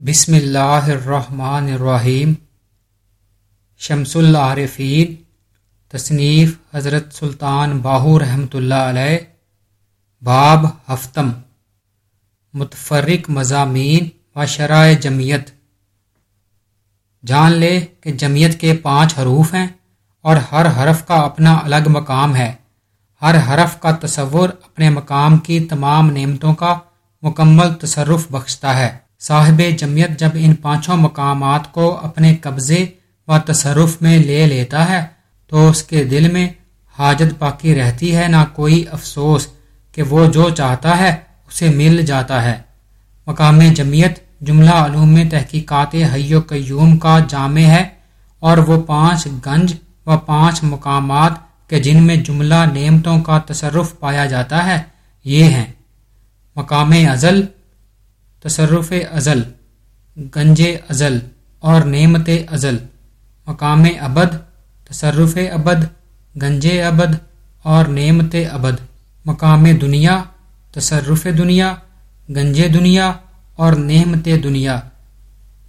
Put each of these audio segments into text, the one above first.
بسم اللہ الرحمن الرحیم شمس العارفین تصنیف حضرت سلطان باہو رحمۃ اللہ علیہ باب ہفتم متفرق مضامین و شرائع جمعیت جان لے کہ جمعیت کے پانچ حروف ہیں اور ہر حرف کا اپنا الگ مقام ہے ہر حرف کا تصور اپنے مقام کی تمام نعمتوں کا مکمل تصرف بخشتا ہے صاحب جمعیت جب ان پانچوں مقامات کو اپنے قبضے و تصرف میں لے لیتا ہے، تو اس کے دل میں حاجت باقی رہتی ہے، نہ کوئی افسوس کہ وہ جو چاہتا ہے اسے مل جاتا ہے۔ مقام جمعیت جملہ علوم تحقیقات حی و قیوم کا جامع ہے، اور وہ پانچ گنج و پانچ مقامات کہ جن میں جملہ نعمتوں کا تصرف پایا جاتا ہے، یہ ہیں۔ مقام ازل تصرف ازل، گنج ازل اور نعمت ازل، مقام ابد، تصرف ابد، گنج ابد اور نعمت ابد، مقام دنیا، تصرف دنیا، گنج دنیا اور نعمت دنیا۔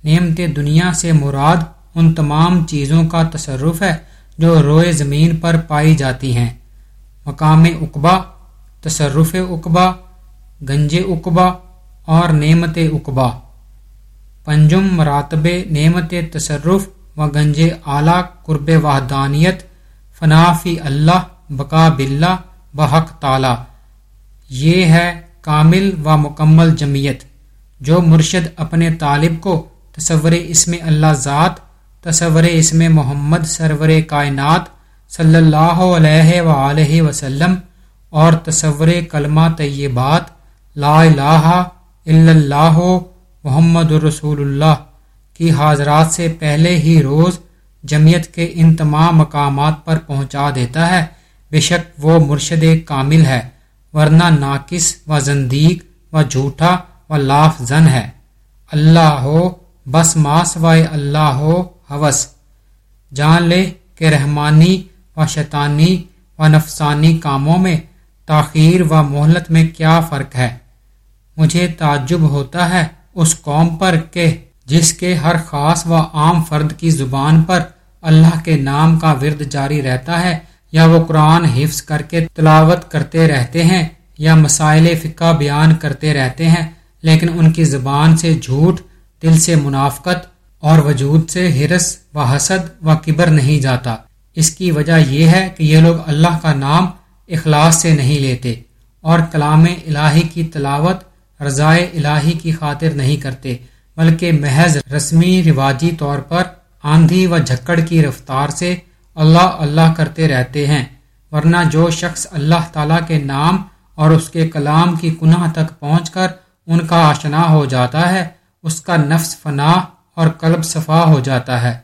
نعمت دنیا سے مراد ان تمام چیزوں کا تصرف ہے جو روئے زمین پر پائی جاتی ہیں۔ مقام اقبا، تصرف اقبا، گنج اقبا اور نعمت اقبا۔ پنجم مراتب نعمت تصرف و گنج اعلیٰ قرب وحدانیت۔ فنافی اللہ، بقا بلّہ بحق تعالی۔ یہ ہے کامل و مکمل جمعیت، جو مرشد اپنے طالب کو تصور اسم اللہ ذات، تصور اسم محمد سرور کائنات صلی اللہ علیہ وآلہ وسلم اور تصور کلمہ طیبات، لا الہ اللہ محمد الرسول اللہ کی حاضرات سے پہلے ہی روز جمعیت کے ان تمام مقامات پر پہنچا دیتا ہے۔ بے شک وہ مرشد کامل ہے، ورنہ ناقص و زندیق و جھوٹا و لاف زن ہے۔ اللہ ہو، بس ماس و اللہ ہو، حوث۔ جان لے کہ رحمانی و شیطانی و نفسانی کاموں میں تاخیر و مہلت میں کیا فرق ہے۔ مجھے تعجب ہوتا ہے اس قوم پر کہ جس کے ہر خاص و عام فرد کی زبان پر اللہ کے نام کا ورد جاری رہتا ہے یا وہ قرآن حفظ کر کے تلاوت کرتے رہتے ہیں یا مسائل فقہ بیان کرتے رہتے ہیں، لیکن ان کی زبان سے جھوٹ، دل سے منافقت اور وجود سے ہرس و حسد و کبر نہیں جاتا۔ اس کی وجہ یہ ہے کہ یہ لوگ اللہ کا نام اخلاص سے نہیں لیتے اور کلام الہی کی تلاوت رضائے الہی کی خاطر نہیں کرتے، بلکہ محض رسمی رواجی طور پر آندھی و جھکڑ کی رفتار سے اللہ اللہ کرتے رہتے ہیں، ورنہ جو شخص اللہ تعالیٰ کے نام اور اس کے کلام کی کنہ تک پہنچ کر ان کا آشنا ہو جاتا ہے، اس کا نفس فنا اور قلب صفا ہو جاتا ہے۔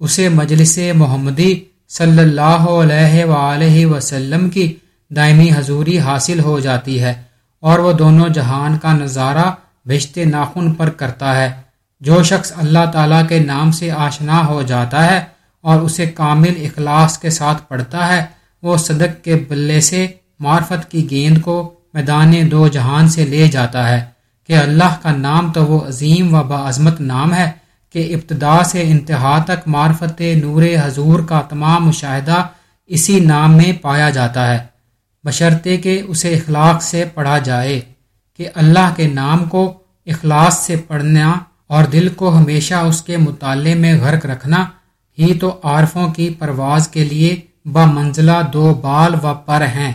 اسے مجلس محمدی صلی اللہ علیہ وآلہ وسلم کی دائمی حضوری حاصل ہو جاتی ہے۔ اور وہ دونوں جہان کا نظارہ بھشتے ناخن پر کرتا ہے۔ جو شخص اللہ تعالیٰ کے نام سے آشنا ہو جاتا ہے اور اسے کامل اخلاص کے ساتھ پڑھتا ہے، وہ صدق کے بلے سے معرفت کی گیند کو میدان دو جہان سے لے جاتا ہے۔ کہ اللہ کا نام تو وہ عظیم و بعظمت نام ہے کہ ابتدا سے انتہا تک معرفت نور حضور کا تمام مشاہدہ اسی نام میں پایا جاتا ہے۔ بشرطے کہ اسے اخلاق سے پڑھا جائے، کہ اللہ کے نام کو اخلاص سے پڑھنا اور دل کو ہمیشہ اس کے مطالعے میں غرق رکھنا ہی تو عارفوں کی پرواز کے لیے بمنزلہ دو بال و پر ہیں۔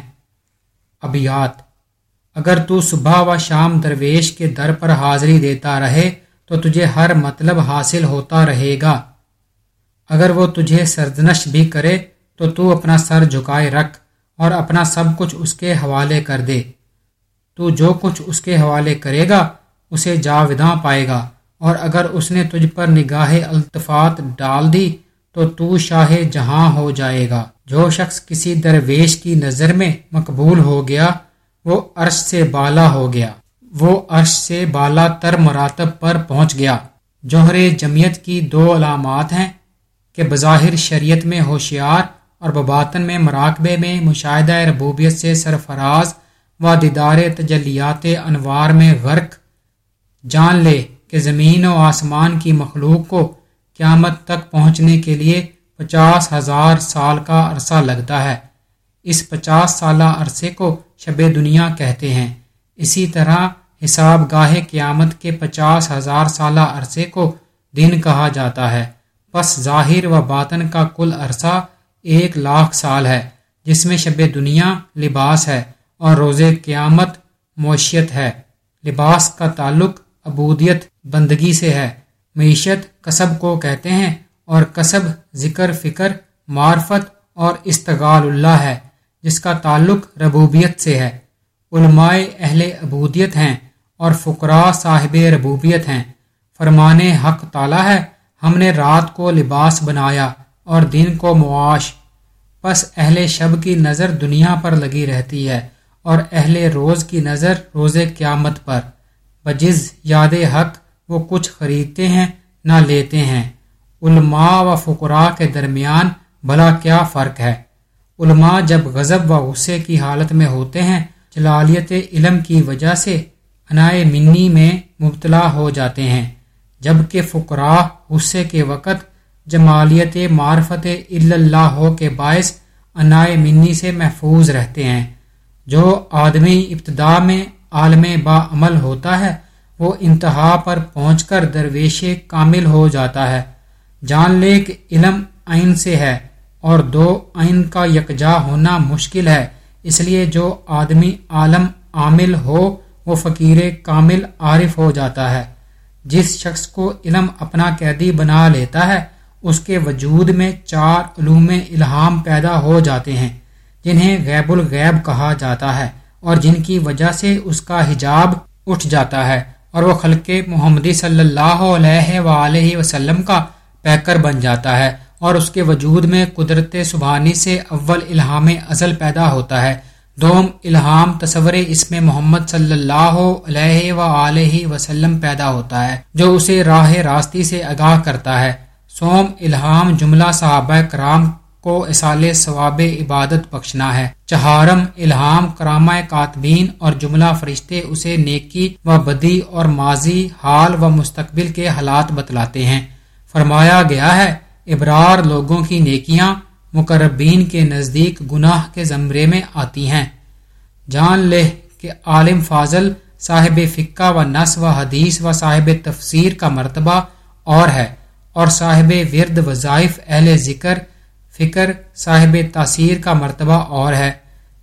ابیات اگر تو صبح و شام درویش کے در پر حاضری دیتا رہے تو تجھے ہر مطلب حاصل ہوتا رہے گا۔ اگر وہ تجھے سرزنش بھی کرے تو تو اپنا سر جھکائے رکھ۔ اور اپنا سب کچھ اس کے حوالے کر دے۔ تو جو کچھ اس کے حوالے کرے گا، اسے جاوداں پائے گا۔ اور اگر اس نے تجھ پر نگاہ التفات ڈال دی، تو تو شاہ جہاں ہو جائے گا۔ جو شخص کسی درویش کی نظر میں مقبول ہو گیا، وہ عرش سے بالا ہو گیا۔ وہ عرش سے بالا تر مراتب پر پہنچ گیا۔ جوہر جمعیت کی دو علامات ہیں کہ بظاہر شریعت میں ہوشیار اور بباطن میں مراقبے میں مشاہدہ ربوبیت سے سرفراز و دیدار تجلیات انوار میں غرق۔ جان لے کہ زمین و آسمان کی مخلوق کو قیامت تک پہنچنے کے لیے پچاس ہزار سال کا عرصہ لگتا ہے۔ اس پچاس سالہ عرصے کو شب دنیا کہتے ہیں۔ اسی طرح حساب گاہ قیامت کے پچاس ہزار سالہ عرصے کو دن کہا جاتا ہے۔ پس ظاہر و باطن کا کل عرصہ ایک لاکھ سال ہے، جس میں شب دنیا لباس ہے اور روز قیامت معیشت ہے۔ لباس کا تعلق عبودیت بندگی سے ہے۔ معیشت کسب کو کہتے ہیں اور کسب ذکر، فکر، معرفت اور استغال اللہ ہے، جس کا تعلق ربوبیت سے ہے۔ علماء اہل عبودیت ہیں اور فقراء صاحب ربوبیت ہیں۔ فرمان حق تعالی ہے، ہم نے رات کو لباس بنایا۔ اور دن کو معاش۔ پس اہل شب کی نظر دنیا پر لگی رہتی ہے اور اہل روز کی نظر روز قیامت پر۔ بجز یاد حق، وہ کچھ خریدتے ہیں نہ لیتے ہیں۔ علماء و فقراء کے درمیان بھلا کیا فرق ہے۔ علماء جب غضب و غصے کی حالت میں ہوتے ہیں، جلالیت علم کی وجہ سے انائے منی میں مبتلا ہو جاتے ہیں، جبکہ فقراء غصے کے وقت جمالیت معرفت اللہ ہو کے باعث انائے منی سے محفوظ رہتے ہیں۔ جو آدمی ابتدا میں عالم با عمل ہوتا ہے، وہ انتہا پر پہنچ کر درویش کامل ہو جاتا ہے۔ جان لے کہ علم آئین سے ہے اور دو آئین کا یکجا ہونا مشکل ہے۔ اس لیے جو آدمی عالم عامل ہو، وہ فقیر کامل عارف ہو جاتا ہے۔ جس شخص کو علم اپنا قیدی بنا لیتا ہے اس کے وجود میں چار علوم الہام پیدا ہو جاتے ہیں، جنہیں غیب الغیب کہا جاتا ہے اور جن کی وجہ سے اس کا حجاب اٹھ جاتا ہے اور وہ خلق محمدی صلی اللہ علیہ وآلہ وسلم کا پیکر بن جاتا ہے اور اس کے وجود میں قدرت سبحانی سے اول الہام ازل پیدا ہوتا ہے۔ دوم الہام تصور اس میں محمد صلی اللہ علیہ وآلہ وسلم پیدا ہوتا ہے، جو اسے راہ راستی سے آگاہ کرتا ہے۔ سوم الہام، جملہ صحابہ کرام کو اصال ثواب عبادت بخشنا ہے۔ چہارم، الہام، کرامہ کاتبین اور جملہ فرشتے اسے نیکی و بدی اور ماضی، حال و مستقبل کے حالات بتلاتے ہیں۔ فرمایا گیا ہے، ابرار لوگوں کی نیکیاں مقربین کے نزدیک گناہ کے زمرے میں آتی ہیں۔ جان لے کہ عالم فاضل صاحب فقہ و نس و حدیث و صاحب تفسیر کا مرتبہ اور ہے۔ اور صاحب ورد وظائف اہل ذکر، فکر، صاحب تاثیر کا مرتبہ اور ہے۔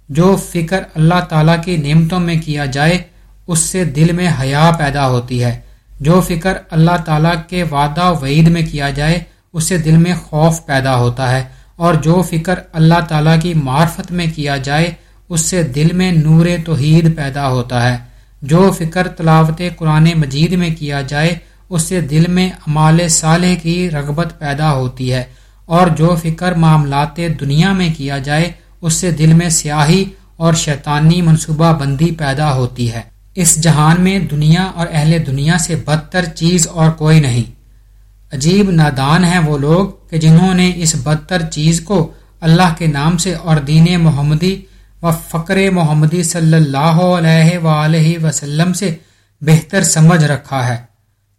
جو فکر اللہ تعالیٰ کی نعمتوں میں کیا جائے، اس سے دل میں حیا پیدا ہوتی ہے۔ جو فکر اللہ تعالیٰ کے وعدہ وعید میں کیا جائے اس سے دل میں خوف پیدا ہوتا ہے۔ اور جو فکر اللہ تعالیٰ کی معرفت میں کیا جائے، اس سے دل میں نور توحید پیدا ہوتا ہے۔ جو فکر تلاوت قرآن مجید میں کیا جائے اس سے دل میں امال صالح کی رغبت پیدا ہوتی ہے اور جو فکر معاملات دنیا میں کیا جائے، اس سے دل میں سیاہی اور شیطانی منصوبہ بندی پیدا ہوتی ہے۔ اس جہان میں دنیا اور اہل دنیا سے بدتر چیز اور کوئی نہیں۔ عجیب نادان ہیں وہ لوگ کہ جنہوں نے اس بدتر چیز کو اللہ کے نام سے اور دین محمدی و فقر محمدی صلی اللہ علیہ وآلہ وسلم سے بہتر سمجھ رکھا ہے۔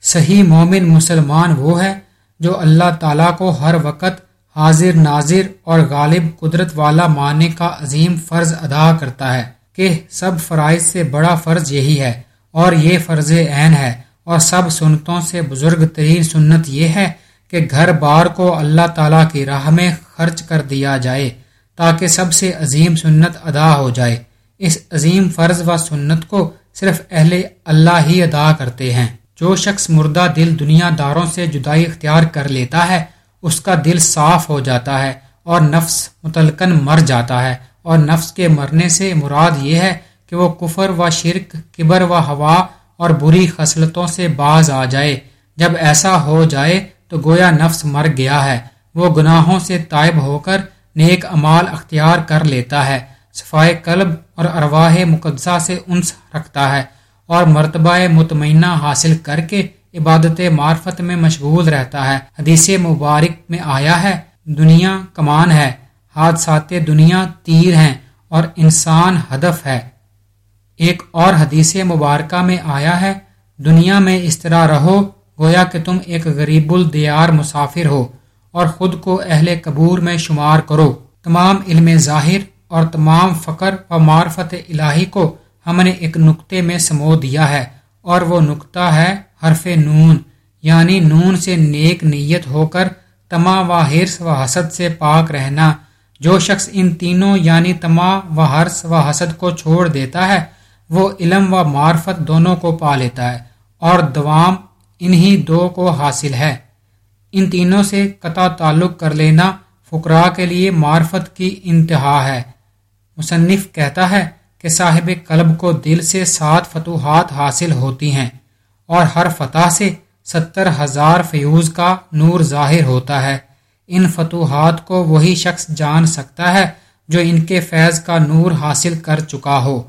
صحیح مومن مسلمان وہ ہے جو اللہ تعالیٰ کو ہر وقت حاضر، ناظر اور غالب قدرت والا ماننے کا عظیم فرض ادا کرتا ہے کہ سب فرائض سے بڑا فرض یہی ہے اور یہ فرض عین ہے اور سب سنتوں سے بزرگ ترین سنت یہ ہے کہ گھر بار کو اللہ تعالیٰ کی راہ میں خرچ کر دیا جائے تاکہ سب سے عظیم سنت ادا ہو جائے۔ اس عظیم فرض و سنت کو صرف اہل اللہ ہی ادا کرتے ہیں۔ جو شخص مردہ دل دنیا داروں سے جدائی اختیار کر لیتا ہے، اس کا دل صاف ہو جاتا ہے اور نفس متلقن مر جاتا ہے۔ اور نفس کے مرنے سے مراد یہ ہے کہ وہ کفر و شرک، کبر و ہوا اور بری خصلتوں سے باز آ جائے۔ جب ایسا ہو جائے تو گویا نفس مر گیا ہے۔ وہ گناہوں سے طائب ہو کر نیک امال اختیار کر لیتا ہے۔ صفائے قلب اور ارواح مقدسہ سے انس رکھتا ہے۔ اور مرتبہ مطمئنہ حاصل کر کے عبادت معرفت میں مشغول رہتا ہے۔ حدیث مبارک میں آیا ہے، دنیا کمان ہے، حادثات دنیا تیر ہیں اور انسان ہدف ہے۔ ایک اور حدیث مبارکہ میں آیا ہے، دنیا میں اس طرح رہو گویا کہ تم ایک غریب الدیار مسافر ہو اور خود کو اہل قبور میں شمار کرو۔ تمام علم ظاہر اور تمام فقر و معرفت الہی کو ہم نے ایک نقطے میں سمو دیا ہے اور وہ نقطہ ہے حرف نون یعنی نون سے نیک نیت ہو کر تما و حرص و حسد سے پاک رہنا۔ جو شخص ان تینوں یعنی تما و حرص و حسد کو چھوڑ دیتا ہے، وہ علم و معرفت دونوں کو پا لیتا ہے اور دوام انہی دو کو حاصل ہے۔ ان تینوں سے قطع تعلق کر لینا فقراء کے لیے معرفت کی انتہا ہے۔ مصنف کہتا ہے کہ صاحب قلب کو دل سے سات فتوحات حاصل ہوتی ہیں اور ہر فتح سے ستر ہزار فیوز کا نور ظاہر ہوتا ہے۔ ان فتوحات کو وہی شخص جان سکتا ہے جو ان کے فیض کا نور حاصل کر چکا ہو۔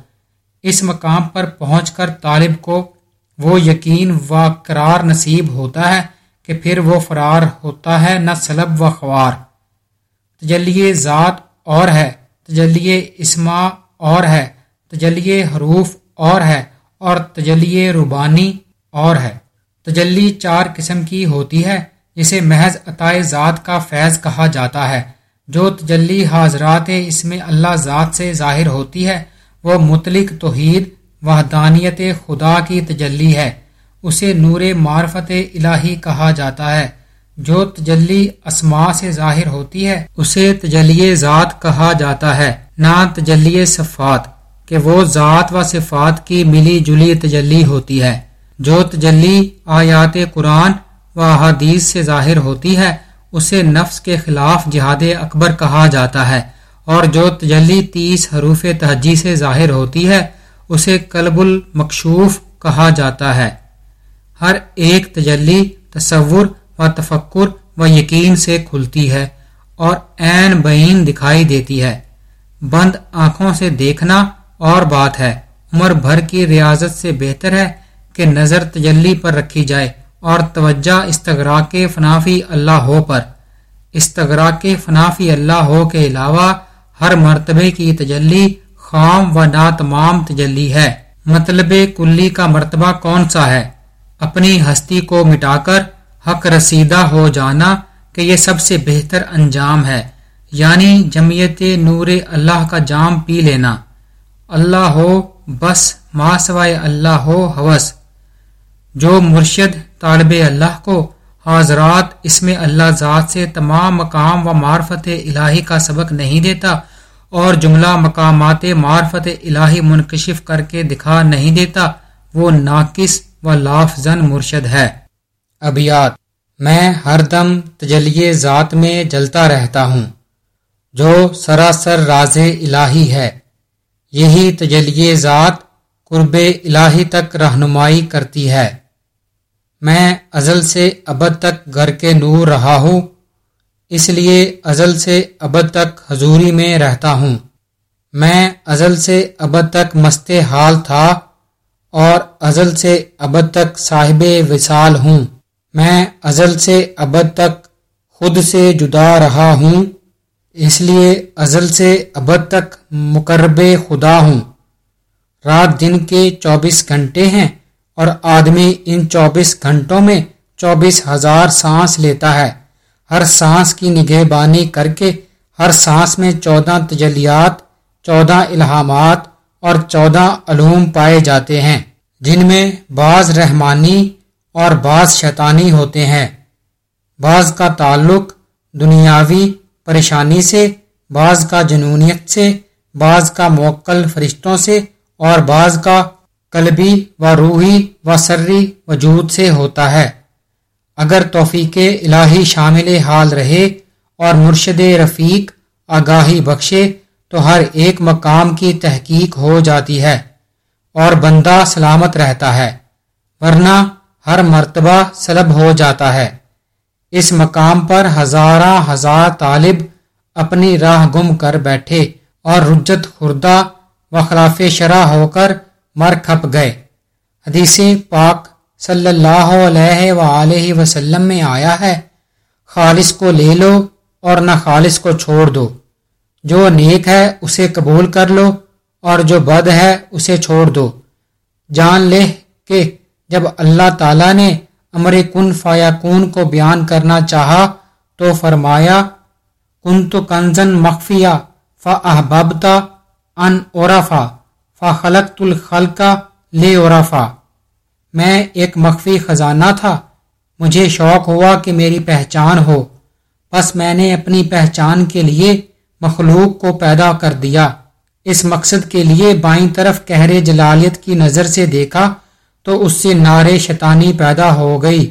اس مقام پر پہنچ کر طالب کو وہ یقین و قرار نصیب ہوتا ہے کہ پھر وہ فرار ہوتا ہے نہ سلب و خوار۔ تجلی ذات اور ہے تجلی اسما اور ہے۔ تجلی حروف اور ہے اور تجلی ربانی اور ہے۔ تجلی چار قسم کی ہوتی ہے، جسے محض عطائے ذات کا فیض کہا جاتا ہے۔ جو تجلی حاضرات اس میں اللہ ذات سے ظاہر ہوتی ہے، وہ مطلق توحید، وحدانیت خدا کی تجلی ہے۔ اسے نور معرفت الہی کہا جاتا ہے۔ جو تجلی اسما سے ظاہر ہوتی ہے، اسے تجلی ذات کہا جاتا ہے، نہ تجلی صفات۔ کہ وہ ذات و صفات کی ملی جلی تجلی ہوتی ہے، جو تجلی آیات قرآن و احادیث سے ظاہر ہوتی ہے، اسے نفس کے خلاف جہاد اکبر کہا جاتا ہے، اور جو تجلی تیس حروف تہجی سے ظاہر ہوتی ہے، اسے قلب المکشوف کہا جاتا ہے۔ ہر ایک تجلی تصور و تفکر و یقین سے کھلتی ہے، اور عین بین دکھائی دیتی ہے۔ بند آنکھوں سے دیکھنا اور بات ہے، عمر بھر کی ریاضت سے بہتر ہے کہ نظر تجلی پر رکھی جائے اور توجہ استغرا کے فنافی اللہ ہو پر۔ استغرا کے فنافی اللہ ہو کے علاوہ ہر مرتبے کی تجلی خام و ناتمام تجلی ہے۔ مطلب کلی کا مرتبہ کون سا ہے؟ اپنی ہستی کو مٹا کر حق رسیدہ ہو جانا کہ یہ سب سے بہتر انجام ہے یعنی جمعیت نور اللہ کا جام پی لینا۔ اللہ ہو، بس ما سوائے اللہ ہو، حوث۔ جو مرشد طالب اللہ کو حاضرات اس میں اللہ ذات سے تمام مقام و معرفت الہی کا سبق نہیں دیتا اور جملہ مقامات معرفت الہی منکشف کر کے دکھا نہیں دیتا، وہ ناقص و لافزن مرشد ہے۔ ابیات میں ہر دم تجلی ذات میں جلتا رہتا ہوں، جو سراسر راز الہی ہے۔ یہی تجلی ذات قرب الہی تک رہنمائی کرتی ہے۔ میں ازل سے ابد تک گھر کے نور رہا ہوں، اس لیے ازل سے ابد تک حضوری میں رہتا ہوں۔ میں ازل سے ابد تک مست حال تھا اور ازل سے ابد تک صاحب وصال ہوں۔ میں ازل سے ابد تک خود سے جدا رہا ہوں۔ اس لیے ازل سے ابد تک مقرب خدا ہوں۔ رات دن کے چوبیس گھنٹے ہیں اور آدمی ان چوبیس گھنٹوں میں چوبیس ہزار سانس لیتا ہے۔ ہر سانس کی نگہ بانی کر کے ہر سانس میں چودہ تجلیات، چودہ الہامات اور چودہ علوم پائے جاتے ہیں، جن میں بعض رحمانی اور بعض شیطانی ہوتے ہیں۔ بعض کا تعلق دنیاوی پریشانی سے، بعض کا جنونیت سے، بعض کا موکل فرشتوں سے، اور بعض کا قلبی و روحی و سری وجود سے ہوتا ہے۔ اگر توفیق الہی شامل حال رہے اور مرشد رفیق آگاہی بخشے، تو ہر ایک مقام کی تحقیق ہو جاتی ہے اور بندہ سلامت رہتا ہے، ورنہ ہر مرتبہ سلب ہو جاتا ہے۔ اس مقام پر ہزارہ ہزار طالب اپنی راہ گم کر بیٹھے اور رجت خوردہ و خلاف شرح ہو کر مر کھپ گئے۔ حدیث پاک صلی اللہ علیہ وآلہ وسلم میں آیا ہے، خالص کو لے لو اور نہ خالص کو چھوڑ دو۔ جو نیک ہے اسے قبول کر لو اور جو بد ہے اسے چھوڑ دو۔ جان لے کہ جب اللہ تعالیٰ نے امر کن فایا کن کو بیان کرنا چاہا تو فرمایا کن تو کنزن مخفیہ فا احبابتا ان اورافا فا خلق الخلقہ لے اورافا میں ایک مخفی خزانہ تھا، مجھے شوق ہوا کہ میری پہچان ہو۔ بس میں نے اپنی پہچان کے لیے مخلوق کو پیدا کر دیا۔ اس مقصد کے لیے بائیں طرف کہرے جلالیت کی نظر سے دیکھا۔ تو اس سے نعرے شیطانی پیدا ہو گئی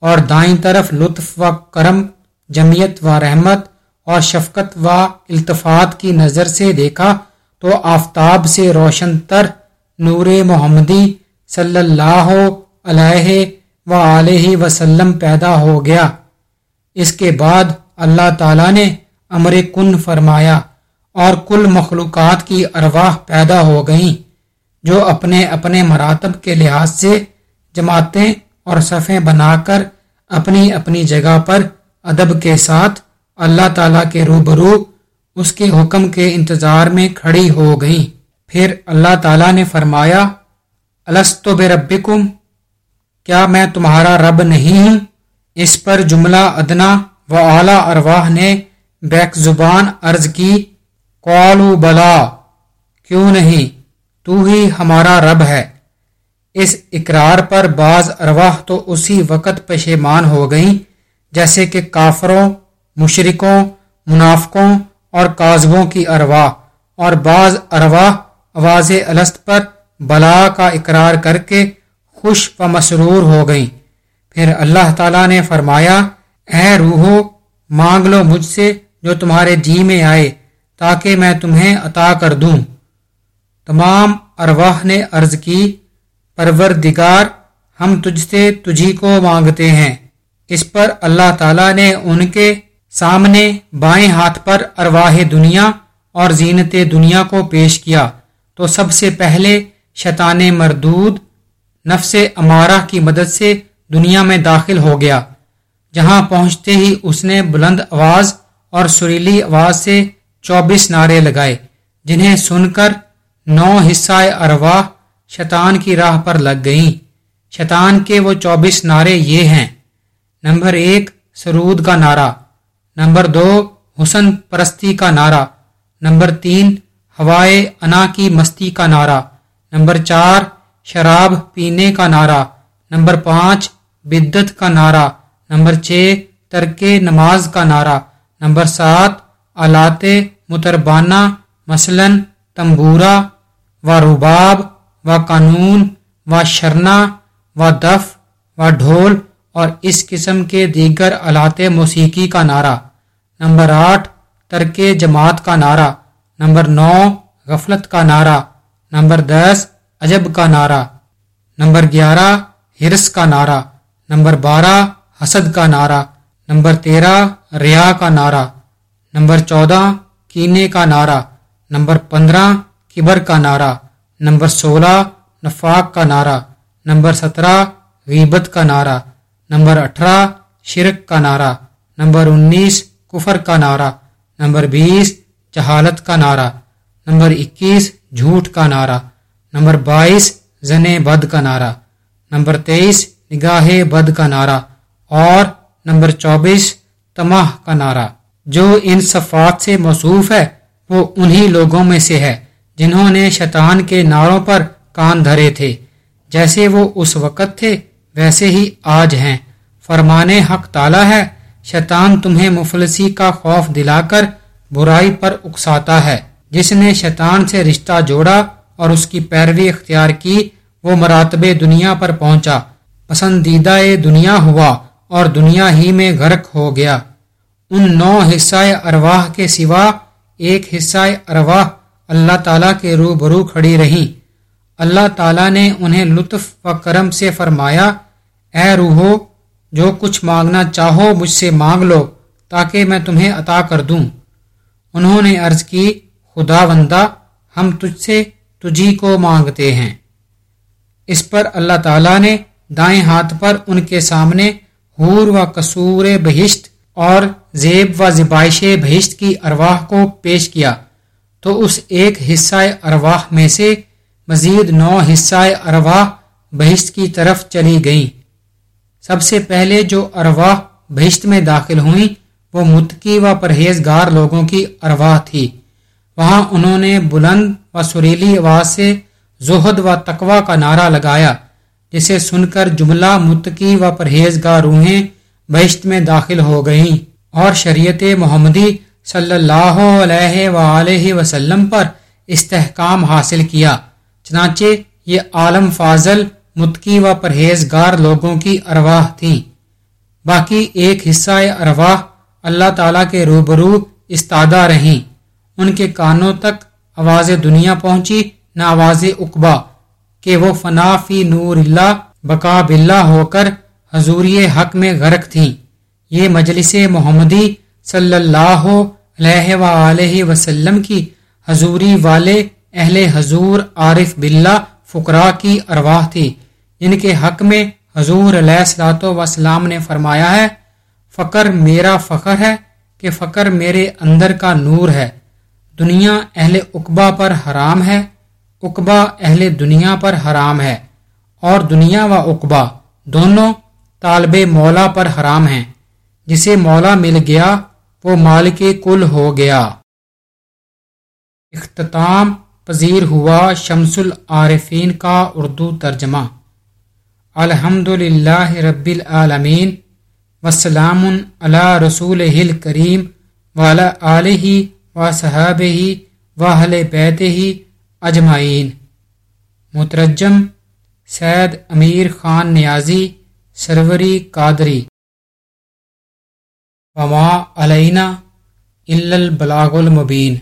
اور دائیں طرف لطف و کرم جمیت و رحمت اور شفقت و التفات کی نظر سے دیکھا تو آفتاب سے روشن تر نور محمدی صلی اللہ علیہ و علیہ وسلم پیدا ہو گیا۔ اس کے بعد اللہ تعالیٰ نے امر کن فرمایا اور کل مخلوقات کی ارواح پیدا ہو گئیں۔ جو اپنے اپنے مراتب کے لحاظ سے جماعتیں اور صفیں بنا کر اپنی اپنی جگہ پر ادب کے ساتھ اللہ تعالیٰ کے روبرو اس کے حکم کے انتظار میں کھڑی ہو گئیں۔ پھر اللہ تعالیٰ نے فرمایا السطو بے ربکم کیا میں تمہارا رب نہیں ہوں؟ اس پر جملہ ادنا و اعلیٰ ارواح نے بیک زبان عرض کی قالو بلا کیوں نہیں؟ تو ہی ہمارا رب ہے۔ اس اقرار پر بعض ارواح تو اسی وقت پشیمان ہو گئیں، جیسے کہ کافروں، مشرکوں، منافقوں اور کاذبوں کی ارواح۔ اور بعض ارواح آواز الست پر بلا کا اقرار کر کے خوش و مسرور ہو گئیں۔ پھر اللہ تعالیٰ نے فرمایا، اے روحو، مانگ لو مجھ سے جو تمہارے جی میں آئے، تاکہ میں تمہیں عطا کر دوں۔ تمام ارواح نے عرض کی، پروردگار، ہم تجھ سے تجھی کو مانگتے ہیں۔ اس پر اللہ تعالیٰ نے ان کے سامنے بائیں ہاتھ پر ارواح دنیا اور زینت دنیا کو پیش کیا۔ تو سب سے پہلے شیطان مردود، نفس امارہ کی مدد سے دنیا میں داخل ہو گیا۔ جہاں پہنچتے ہی اس نے بلند آواز اور سریلی آواز سے چوبیس نعرے لگائے، جنہیں سن کر نو حصہ ارواح شیطان کی راہ پر لگ گئیں۔ شیطان کے وہ چوبیس نعرے یہ ہیں۔ نمبر ایک، سرود کا نعرہ۔ نمبر دو، حسن پرستی کا نعرہ۔ نمبر تین، ہوائے انا کی مستی کا نعرہ۔ نمبر چار، شراب پینے کا نعرہ۔ نمبر پانچ بدت کا نعرہ۔ نمبر چھ، ترک نماز کا نعرہ۔ نمبر سات، آلات متربانہ، مثلا تمبورا و رباب و قانون و شرنا و دف و ڈھول اور اس قسم کے دیگر آلات موسیقی کا نعرہ۔ نمبر آٹھ، ترک جماعت کا نعرہ۔ نمبر نو، غفلت کا نعرہ۔ نمبر دس، عجب کا نعرہ۔ نمبر گیارہ، ہرس کا نعرہ۔ نمبر بارہ، حسد کا نعرہ۔ نمبر تیرہ، ریا کا نعرہ۔ نمبر چودہ، کینے کا نعرہ۔ نمبر پندرہ، کبر کا نعرہ، نمبر سولہ، نفاق کا نعرہ، نمبر سترہ، غیبت کا نعرہ، نمبر اٹھارہ شرک کا نعرہ، نمبر انیس، کفر کا نعرہ، نمبر بیس، جہالت کا نعرہ، نمبر اکیس، جھوٹ کا نعرہ، نمبر بائیس، زن بد کا نعرہ، نمبر تیئیس، نگاہ بد کا نعرہ، اور نمبر چوبیس، تماہ کا نعرہ۔ جو ان صفات سے موصوف ہے وہ انہی لوگوں میں سے ہے جنہوں نے شیطان کے نعروں پر کان دھرے تھے۔ جیسے وہ اس وقت تھے، ویسے ہی آج ہیں۔ فرمانے حق تالا ہے، شیطان تمہیں مفلسی کا خوف دلا کر برائی پر اکساتا ہے۔ جس نے شیطان سے رشتہ جوڑا اور اس کی پیروی اختیار کی، وہ مراتب دنیا پر پہنچا۔ پسندیدہ دنیا ہوا اور دنیا ہی میں غرق ہو گیا۔ ان نو حصہ ارواح کے سوا ایک حصہ ارواح اللہ تعالیٰ کے رو برو کھڑی رہیں۔ اللہ تعالیٰ نے انہیں لطف و کرم سے فرمایا، اے روحو، جو کچھ مانگنا چاہو مجھ سے مانگ لو تاکہ میں تمہیں عطا کر دوں۔ انہوں نے عرض کی، خدا وندہ ہم تجھ سے تجھی کو مانگتے ہیں۔ اس پر اللہ تعالیٰ نے دائیں ہاتھ پر ان کے سامنے حور و قصور بہشت اور زیب و زبائش بہشت کی ارواح کو پیش کیا۔ تو اس ایک حصہ ارواح میں سے مزید نو حصہ ارواح بہشت کی طرف چلی گئیں۔ سب سے پہلے جو ارواح بہشت میں داخل ہوئیں، وہ متقی و پرہیزگار لوگوں کی ارواح تھی۔ وہاں انہوں نے بلند و سریلی آواز سے زہد و تقوا کا نعرہ لگایا، جسے سن کر جملہ متقی و پرہیزگار روحیں بہشت میں داخل ہو گئیں اور شریعت محمدی صلی اللہ علیہ وآلہ وسلم پر استحکام حاصل کیا۔ چنانچہ یہ عالم فاضل، متقی و پرہیزگار لوگوں کی ارواح تھیں۔ باقی ایک حصہ ارواح اللہ تعالیٰ کے روبرو استادہ رہیں۔ ان کے کانوں تک آواز دنیا پہنچی، نہ آواز اقبا، کہ وہ فنا فی نور اللہ، بقا بلّہ ہو کر حضوری حق میں غرق تھیں۔ یہ مجلس محمدی صلی اللہ علیہ وآلہ وسلم کی حضوری والے اہل حضور عارف باللہ فقراء کی ارواح تھی۔ جن کے حق میں حضور علیہ السلاۃ وسلام نے فرمایا ہے، فقر میرا فخر ہے کہ فقر میرے اندر کا نور ہے۔ دنیا اہل اقبا پر حرام ہے، اقبا اہل دنیا پر حرام ہے۔ اور دنیا و اقبا دونوں طالب مولا پر حرام ہیں۔ جسے مولا مل گیا، وہ مال کے کل ہو گیا۔ اختتام پذیر ہوا شمس العارفین کا اردو ترجمہ۔ الحمد للہ رب العالمین، وسلام علی رسول ہل کریم والا علیہ و صحاب ہی واہل بیت ہی اجمعین۔ مترجم سید امیر خان نیازی سروری قادری۔ وما علینا البلاغ المبین